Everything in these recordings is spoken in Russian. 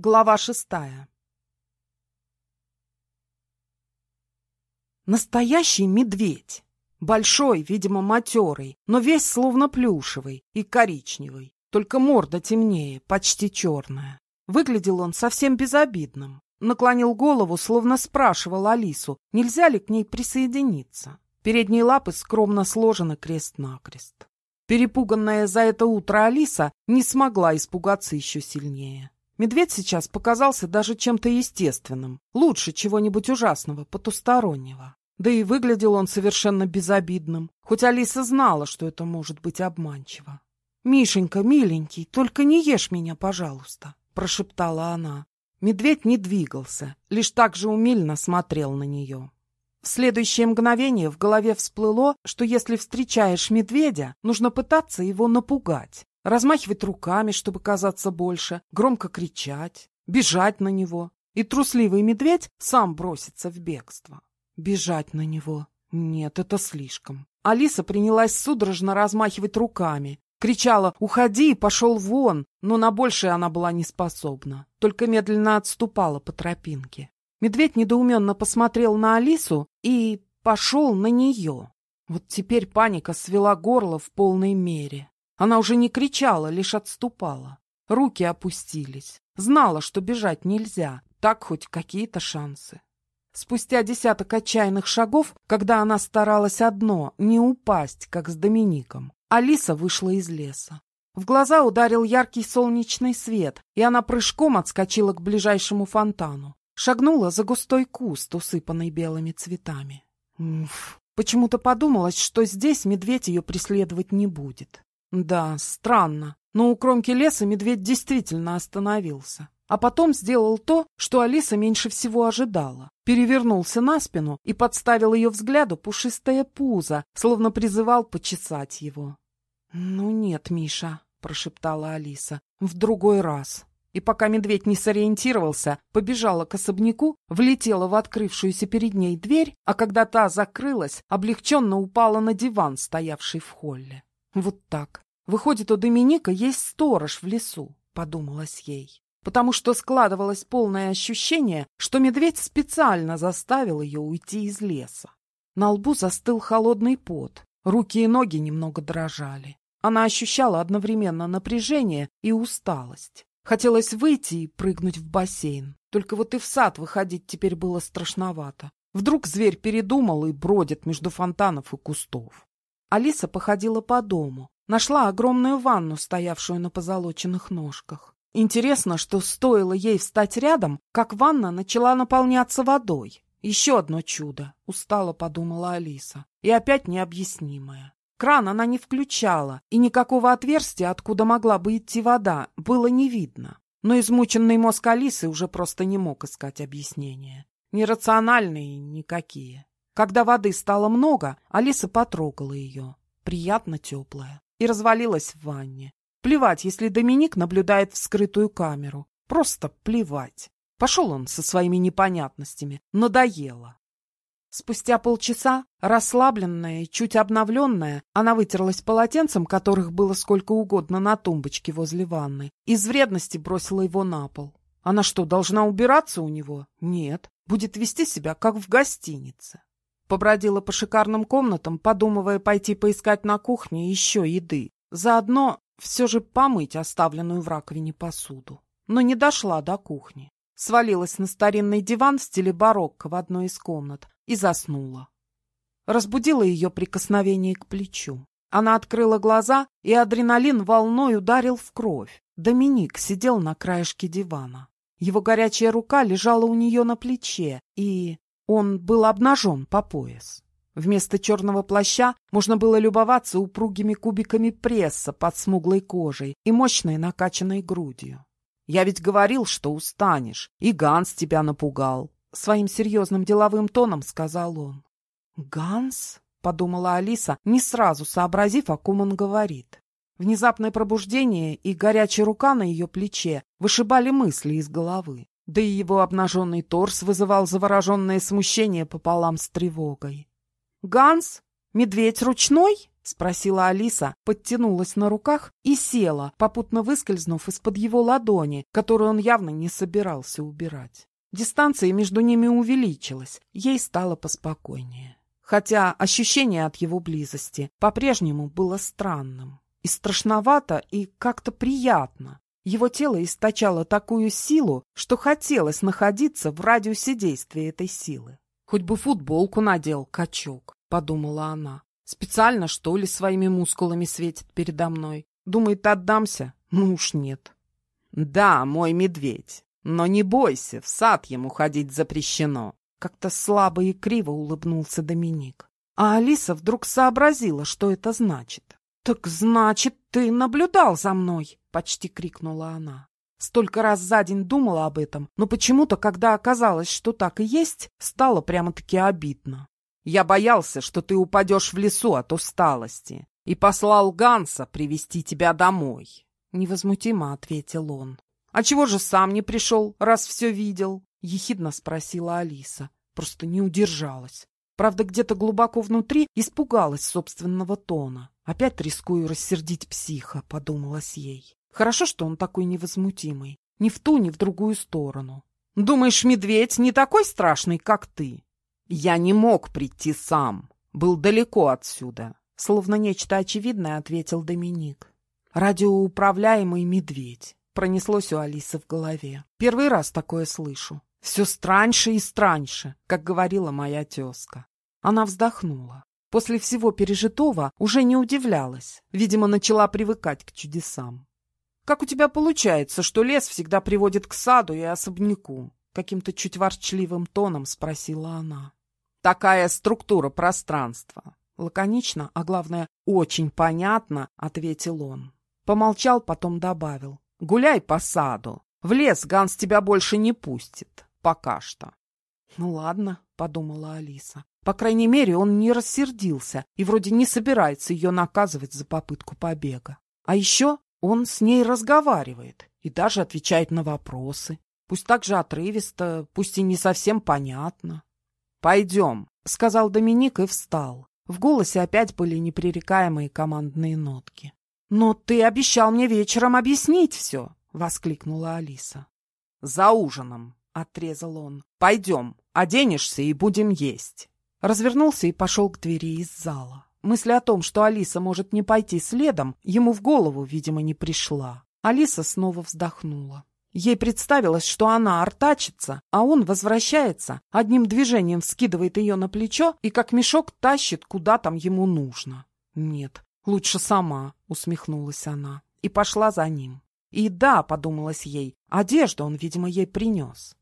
Глава шестая Настоящий медведь. Большой, видимо, матерый, но весь словно плюшевый и коричневый. Только морда темнее, почти черная. Выглядел он совсем безобидным. Наклонил голову, словно спрашивал Алису, нельзя ли к ней присоединиться. Передние лапы скромно сложены крест-накрест. Перепуганная за это утро Алиса не смогла испугаться еще сильнее. Медведь сейчас показался даже чем-то естественным, лучше чего-нибудь ужасного, потустороннего. Да и выглядел он совершенно безобидным, хоть Алиса знала, что это может быть обманчиво. «Мишенька, миленький, только не ешь меня, пожалуйста», — прошептала она. Медведь не двигался, лишь так же умильно смотрел на нее. В следующее мгновение в голове всплыло, что если встречаешь медведя, нужно пытаться его напугать, размахивать руками, чтобы казаться больше, громко кричать, бежать на него. И трусливый медведь сам бросится в бегство. Бежать на него. Нет, это слишком. Алиса принялась судорожно размахивать руками, Кричала «Уходи!» и пошел вон, но на большее она была не способна, только медленно отступала по тропинке. Медведь недоуменно посмотрел на Алису и пошел на нее. Вот теперь паника свела горло в полной мере. Она уже не кричала, лишь отступала. Руки опустились. Знала, что бежать нельзя, так хоть какие-то шансы. Спустя десяток отчаянных шагов, когда она старалась одно — не упасть, как с Домиником, Алиса вышла из леса. В глаза ударил яркий солнечный свет, и она прыжком отскочила к ближайшему фонтану. Шагнула за густой куст, усыпанный белыми цветами. Уф, почему-то подумалось, что здесь медведь ее преследовать не будет. Да, странно, но у кромки леса медведь действительно остановился. А потом сделал то, что Алиса меньше всего ожидала. Перевернулся на спину и подставил ее взгляду пушистое пузо, словно призывал почесать его. «Ну нет, Миша», — прошептала Алиса, — «в другой раз». И пока медведь не сориентировался, побежала к особняку, влетела в открывшуюся перед ней дверь, а когда та закрылась, облегченно упала на диван, стоявший в холле. Вот так. Выходит, у Доминика есть сторож в лесу, подумалось ей потому что складывалось полное ощущение, что медведь специально заставил ее уйти из леса. На лбу застыл холодный пот, руки и ноги немного дрожали. Она ощущала одновременно напряжение и усталость. Хотелось выйти и прыгнуть в бассейн. Только вот и в сад выходить теперь было страшновато. Вдруг зверь передумал и бродит между фонтанов и кустов. Алиса походила по дому. Нашла огромную ванну, стоявшую на позолоченных ножках. Интересно, что стоило ей встать рядом, как ванна начала наполняться водой. Еще одно чудо, устало подумала Алиса. И опять необъяснимое. Кран она не включала, и никакого отверстия, откуда могла бы идти вода, было не видно. Но измученный мозг Алисы уже просто не мог искать объяснения. Нерациональные никакие. Когда воды стало много, Алиса потрогала ее. Приятно теплая. И развалилась в ванне. Плевать, если Доминик наблюдает вскрытую камеру. Просто плевать. Пошел он со своими непонятностями. Надоело. Спустя полчаса, расслабленная чуть обновленная, она вытерлась полотенцем, которых было сколько угодно на тумбочке возле ванны, из вредности бросила его на пол. Она что, должна убираться у него? Нет, будет вести себя, как в гостинице. Побродила по шикарным комнатам, подумывая пойти поискать на кухне еще еды. Заодно все же помыть оставленную в раковине посуду. Но не дошла до кухни. Свалилась на старинный диван в стиле барокко в одной из комнат и заснула. Разбудила ее прикосновение к плечу. Она открыла глаза, и адреналин волной ударил в кровь. Доминик сидел на краешке дивана. Его горячая рука лежала у нее на плече, и он был обнажен по пояс. Вместо черного плаща можно было любоваться упругими кубиками пресса под смуглой кожей и мощной накачанной грудью. «Я ведь говорил, что устанешь, и Ганс тебя напугал», — своим серьезным деловым тоном сказал он. «Ганс?» — подумала Алиса, не сразу сообразив, о ком он говорит. Внезапное пробуждение и горячая рука на ее плече вышибали мысли из головы. Да и его обнаженный торс вызывал завороженное смущение пополам с тревогой. «Ганс? Медведь ручной?» — спросила Алиса, подтянулась на руках и села, попутно выскользнув из-под его ладони, которую он явно не собирался убирать. Дистанция между ними увеличилась, ей стало поспокойнее. Хотя ощущение от его близости по-прежнему было странным. И страшновато, и как-то приятно. Его тело источало такую силу, что хотелось находиться в радиусе действия этой силы. «Хоть бы футболку надел, качок», — подумала она. Специально, что ли, своими мускулами светит передо мной? Думает, отдамся? Ну уж нет. Да, мой медведь. Но не бойся, в сад ему ходить запрещено. Как-то слабо и криво улыбнулся Доминик. А Алиса вдруг сообразила, что это значит. «Так значит, ты наблюдал за мной!» — почти крикнула она. Столько раз за день думала об этом, но почему-то, когда оказалось, что так и есть, стало прямо-таки обидно. Я боялся, что ты упадешь в лесу от усталости, и послал Ганса привести тебя домой. Невозмутимо ответил он. А чего же сам не пришел, раз все видел? Ехидно спросила Алиса. Просто не удержалась. Правда, где-то глубоко внутри испугалась собственного тона. Опять рискую рассердить психа, подумалась ей. Хорошо, что он такой невозмутимый. Ни в ту, ни в другую сторону. Думаешь, медведь не такой страшный, как ты? Я не мог прийти сам. Был далеко отсюда. Словно нечто очевидное, ответил Доминик. Радиоуправляемый медведь. Пронеслось у Алисы в голове. Первый раз такое слышу. Все страньше и страньше, как говорила моя тезка. Она вздохнула. После всего пережитого уже не удивлялась. Видимо, начала привыкать к чудесам. «Как у тебя получается, что лес всегда приводит к саду и особняку?» Каким-то чуть ворчливым тоном спросила она. Такая структура пространства. Лаконично, а главное, очень понятно, ответил он. Помолчал, потом добавил. Гуляй по саду. В лес Ганс тебя больше не пустит. Пока что. Ну ладно, подумала Алиса. По крайней мере, он не рассердился и вроде не собирается ее наказывать за попытку побега. А еще он с ней разговаривает и даже отвечает на вопросы. Пусть так же отрывисто, пусть и не совсем понятно. «Пойдем», — сказал Доминик и встал. В голосе опять были непререкаемые командные нотки. «Но ты обещал мне вечером объяснить все!» — воскликнула Алиса. «За ужином!» — отрезал он. «Пойдем, оденешься и будем есть!» Развернулся и пошел к двери из зала. Мысль о том, что Алиса может не пойти следом, ему в голову, видимо, не пришла. Алиса снова вздохнула. Ей представилось, что она артачится, а он возвращается, одним движением скидывает ее на плечо и как мешок тащит, куда там ему нужно. «Нет, лучше сама», — усмехнулась она и пошла за ним. И да, подумалось ей, одежду он, видимо, ей принес.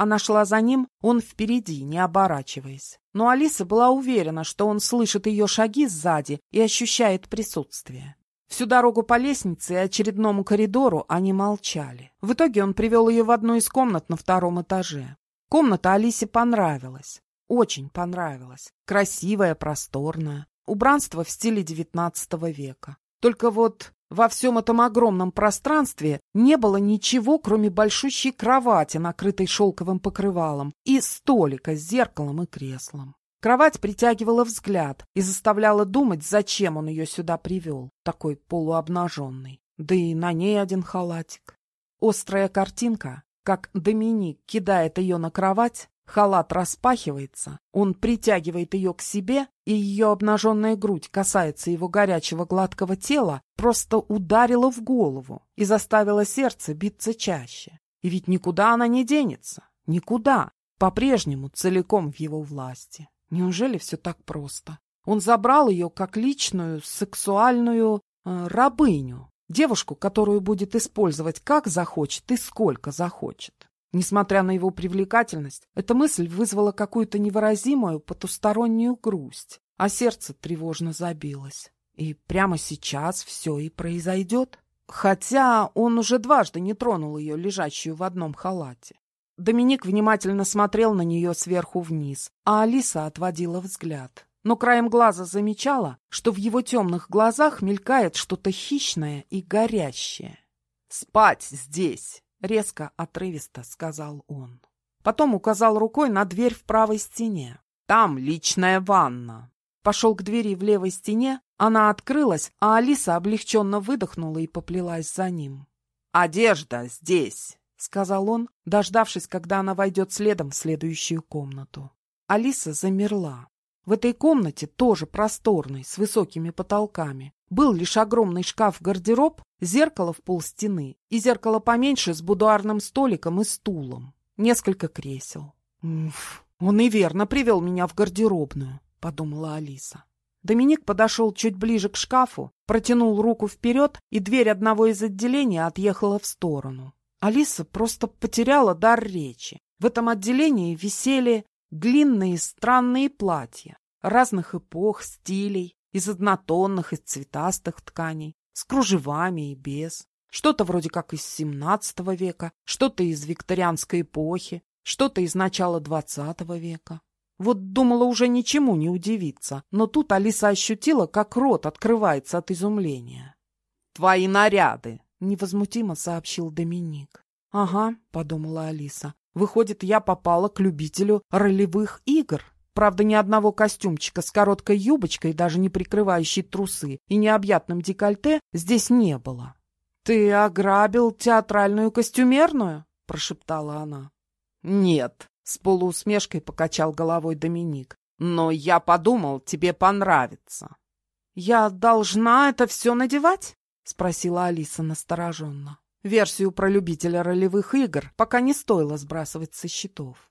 Она шла за ним, он впереди, не оборачиваясь. Но Алиса была уверена, что он слышит ее шаги сзади и ощущает присутствие. Всю дорогу по лестнице и очередному коридору они молчали. В итоге он привел ее в одну из комнат на втором этаже. Комната Алисе понравилась. Очень понравилась. Красивая, просторная. Убранство в стиле XIX века. Только вот во всем этом огромном пространстве не было ничего, кроме большущей кровати, накрытой шелковым покрывалом, и столика с зеркалом и креслом. Кровать притягивала взгляд и заставляла думать, зачем он ее сюда привел, такой полуобнаженный. Да и на ней один халатик. Острая картинка, как Доминик кидает ее на кровать, халат распахивается, он притягивает ее к себе, и ее обнаженная грудь касается его горячего гладкого тела, просто ударила в голову и заставила сердце биться чаще. И ведь никуда она не денется, никуда, по-прежнему целиком в его власти. Неужели все так просто? Он забрал ее как личную сексуальную э, рабыню, девушку, которую будет использовать как захочет и сколько захочет. Несмотря на его привлекательность, эта мысль вызвала какую-то невыразимую потустороннюю грусть, а сердце тревожно забилось. И прямо сейчас все и произойдет. Хотя он уже дважды не тронул ее, лежащую в одном халате. Доминик внимательно смотрел на нее сверху вниз, а Алиса отводила взгляд. Но краем глаза замечала, что в его темных глазах мелькает что-то хищное и горящее. «Спать здесь!» — резко, отрывисто сказал он. Потом указал рукой на дверь в правой стене. «Там личная ванна». Пошел к двери в левой стене, Она открылась, а Алиса облегченно выдохнула и поплелась за ним. «Одежда здесь!» — сказал он, дождавшись, когда она войдет следом в следующую комнату. Алиса замерла. В этой комнате, тоже просторной, с высокими потолками, был лишь огромный шкаф-гардероб, зеркало в пол стены и зеркало поменьше с будуарным столиком и стулом. Несколько кресел. «Уф, он и верно привел меня в гардеробную», — подумала Алиса. Доминик подошел чуть ближе к шкафу, протянул руку вперед, и дверь одного из отделений отъехала в сторону. Алиса просто потеряла дар речи. В этом отделении висели длинные странные платья разных эпох, стилей, из однотонных, из цветастых тканей, с кружевами и без. Что-то вроде как из XVII века, что-то из викторианской эпохи, что-то из начала XX века. Вот думала уже ничему не удивиться, но тут Алиса ощутила, как рот открывается от изумления. «Твои наряды!» — невозмутимо сообщил Доминик. «Ага», — подумала Алиса, — «выходит, я попала к любителю ролевых игр». Правда, ни одного костюмчика с короткой юбочкой, даже не прикрывающей трусы, и необъятным декольте здесь не было. «Ты ограбил театральную костюмерную?» — прошептала она. «Нет», с полуусмешкой покачал головой Доминик. «Но я подумал, тебе понравится». «Я должна это все надевать?» — спросила Алиса настороженно. Версию про любителя ролевых игр пока не стоило сбрасывать со счетов.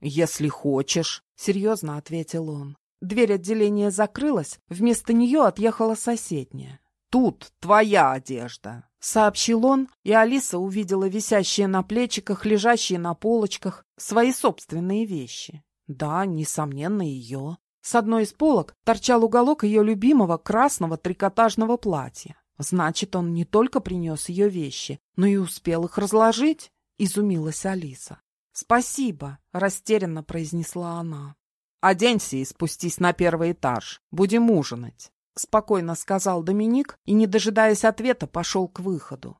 «Если хочешь», — серьезно ответил он. Дверь отделения закрылась, вместо нее отъехала соседняя. «Тут твоя одежда», — сообщил он, и Алиса увидела висящие на плечиках, лежащие на полочках, свои собственные вещи. Да, несомненно, ее. С одной из полок торчал уголок ее любимого красного трикотажного платья. Значит, он не только принес ее вещи, но и успел их разложить, — изумилась Алиса. «Спасибо», — растерянно произнесла она. «Оденься и спустись на первый этаж. Будем ужинать». — спокойно сказал Доминик и, не дожидаясь ответа, пошел к выходу.